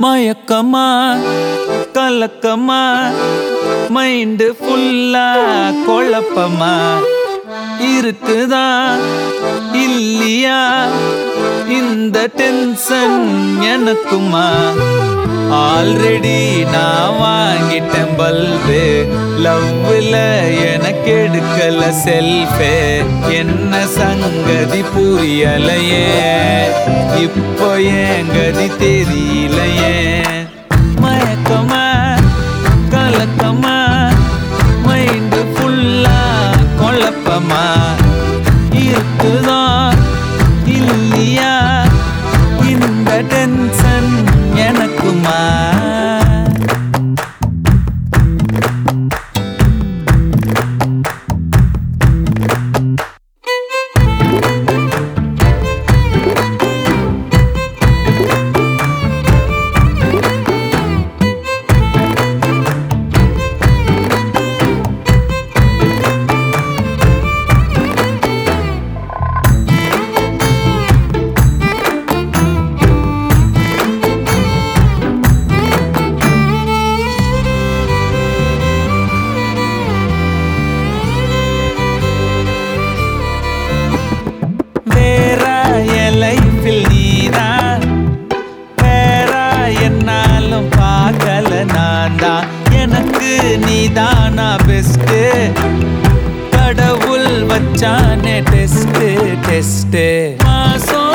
மயக்கமா கலக்கமா மைண்டு ஃபுல்லா குழப்பமா இருக்குதா இல்லையா? இந்த டென்ஷன் எனக்குமா? ஆல்ரெடி நான் வாங்கிட்டேன் பல்பு லவ்வில் எடுக்கல செல்ஃபே என்ன சங்கதி புரியலையே? இப்போ ஏன் கதி தெரியலையே? மயக்கமா? கலக்கமா? மைண்டு ஃபுல்லா குழப்பமா? இருந்தா தான் எனக்கு நீதானா பெஸ்ட் கடவுள் வச்சானே டெஸ்ட் டெஸ்ட் மாசம்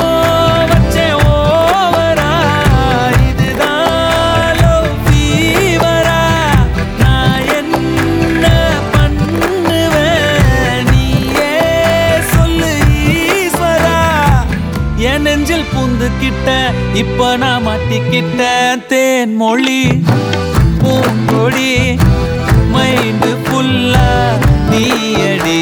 வச்சே ஓவரா இதுதான் love நான் என்ன பண்ணுவேன்? நீயே சொல்லு ஈஸ்வரா. என் நெஞ்சில் பூந்துக்கிட்ட இப்ப நான் மாட்டிக்கிட்ட தேன் மொழி பூங்கொடி மைண்டு புல்லா நீயடி.